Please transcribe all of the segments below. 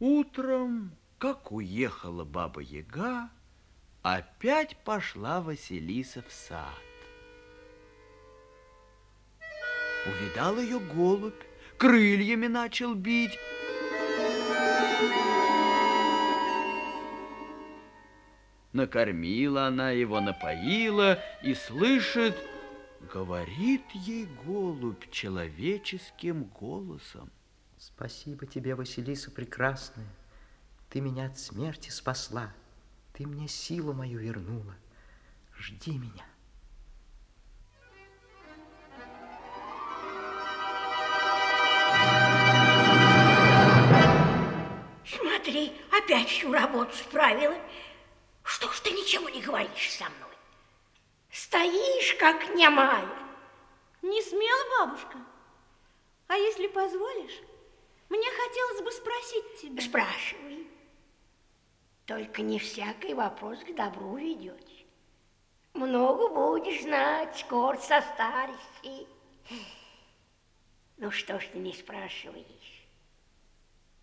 Утром, как уехала Баба Яга, опять пошла Василиса в сад. Увидал ее голубь, крыльями начал бить. Накормила она его, напоила и слышит, говорит ей голубь человеческим голосом. Спасибо тебе, Василиса прекрасная. Ты меня от смерти спасла. Ты мне силу мою вернула. Жди меня. Смотри, опять всю работу справила. Что ж ты ничего не говоришь со мной? Стоишь, как немая. Не смела, бабушка? А если позволишь, мне хотелось бы спросить тебя. Спрашивай. Только не всякий вопрос к добру ведет. Много будешь знать, скоро состаришься. Ну что ж ты не спрашиваешь?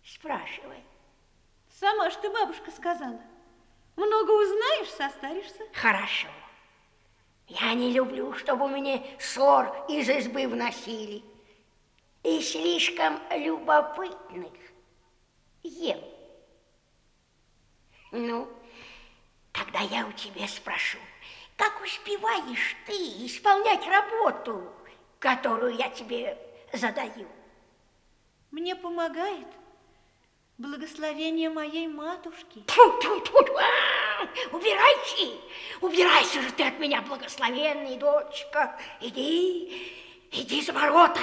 Спрашивай. Сама ж ты, бабушка, сказала. Много узнаешь, состаришься. Хорошо. Я не люблю, чтобы мне ссор из избы вносили. И слишком любопытных ем. Ну, тогда я у тебя спрошу, как успеваешь ты исполнять работу, которую я тебе задаю? Мне помогает благословение моей матушки. Тьфу, тьфу, тьфу, тьфу. А, Убирайся, убирайся же ты от меня, благословенная дочка. Иди, иди за ворота,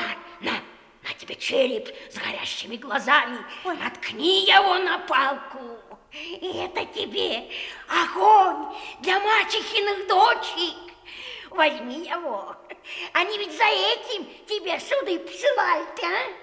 тебе череп с горящими глазами. Ой. Наткни его на палку. И это тебе огонь для мачехиных дочек. Возьми его. Они ведь за этим тебе суды посылают, а?